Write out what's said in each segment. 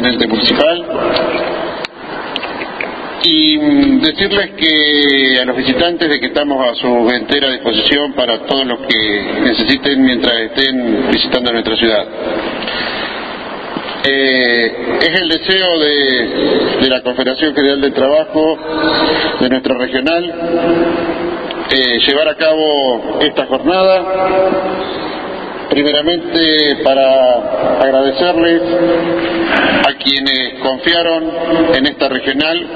municipal y mm, decirles que a los visitantes de que estamos a su entera disposición para todos los que necesiten mientras estén visitando nuestra ciudad. Eh, es el deseo de, de, la Confederación General del Trabajo de nuestra regional eh, llevar a cabo esta jornada primeramente para agradecerles a quienes confiaron en esta regional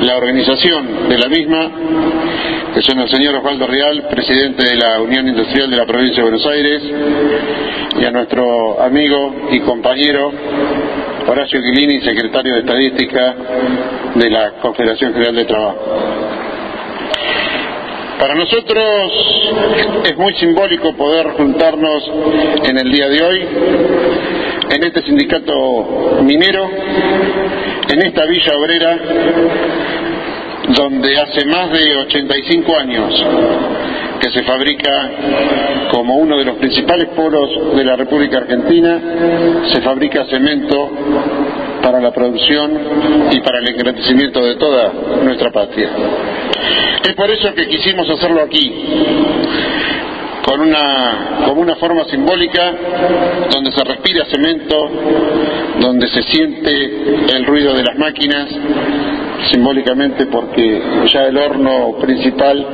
la organización de la misma, que son el señor Osvaldo Real, presidente de la Unión Industrial de la Provincia de Buenos Aires, y a nuestro amigo y compañero Horacio Guilini, secretario de Estadística de la Confederación General de Trabajo. Para nosotros es muy simbólico poder juntarnos en el día de hoy, en este sindicato minero, en esta villa obrera, donde hace más de 85 años que se fabrica como uno de los principales polos de la República Argentina, se fabrica cemento para la producción y para el engrandecimiento de toda nuestra patria. Es por eso que quisimos hacerlo aquí, con una, como una forma simbólica, donde se respira cemento, donde se siente el ruido de las máquinas, simbólicamente porque ya el horno principal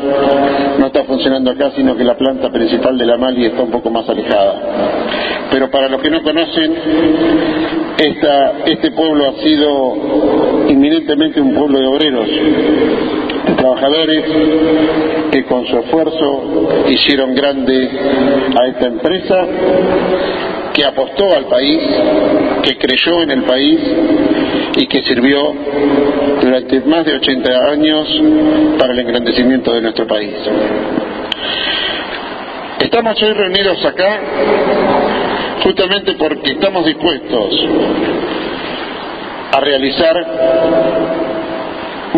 no está funcionando acá, sino que la planta principal de la Mali está un poco más alejada. Pero para los que no conocen, esta, este pueblo ha sido inminentemente un pueblo de obreros, trabajadores que con su esfuerzo hicieron grande a esta empresa, que apostó al país, que creyó en el país y que sirvió durante más de 80 años para el engrandecimiento de nuestro país. Estamos hoy reunidos acá justamente porque estamos dispuestos a realizar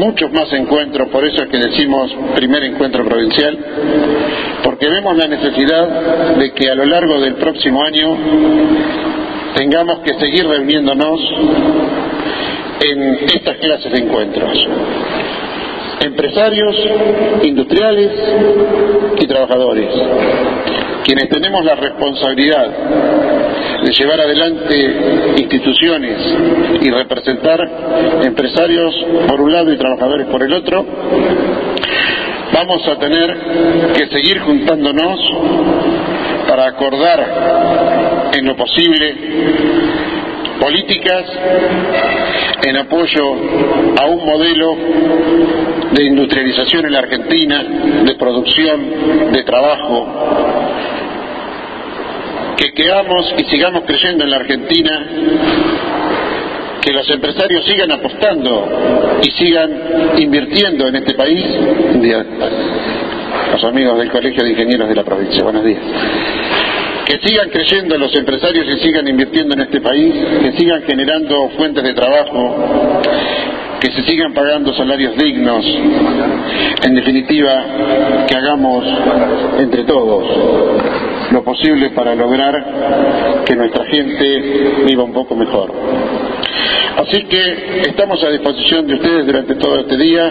muchos más encuentros, por eso es que decimos primer encuentro provincial, porque vemos la necesidad de que a lo largo del próximo año tengamos que seguir reuniéndonos en estas clases de encuentros. Empresarios, industriales y trabajadores, quienes tenemos la responsabilidad de llevar adelante instituciones y representar empresarios por un lado y trabajadores por el otro, vamos a tener que seguir juntándonos para acordar en lo posible políticas en apoyo a un modelo de industrialización en la Argentina, de producción, de trabajo, que quedamos y sigamos creyendo en la Argentina, que los empresarios sigan apostando y sigan invirtiendo en este país. Los amigos del Colegio de Ingenieros de la provincia, buenos días. Que sigan creyendo los empresarios y sigan invirtiendo en este país, que sigan generando fuentes de trabajo, que se sigan pagando salarios dignos, en definitiva, que hagamos entre todos lo posible para lograr que nuestra gente viva un poco mejor. Así que estamos a disposición de ustedes durante todo este día.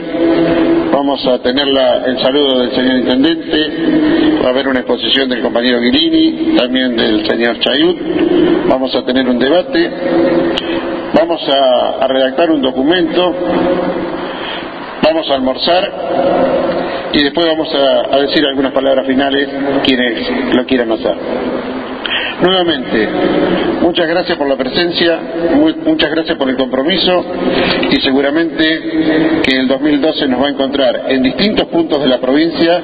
Vamos a tener el saludo del señor intendente, va a haber una exposición del compañero Guirini, también del señor Chayut. Vamos a tener un debate. Vamos a redactar un documento. Vamos a almorzar y después vamos a, decir algunas palabras finales quienes lo quieran hacer. Nuevamente, muchas gracias por la presencia, muchas gracias por el compromiso y seguramente que el 2012 nos va a encontrar en distintos puntos de la provincia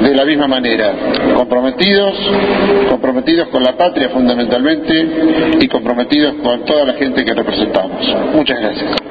de la misma manera, comprometidos, comprometidos con la patria fundamentalmente y comprometidos con toda la gente que representamos. Muchas gracias.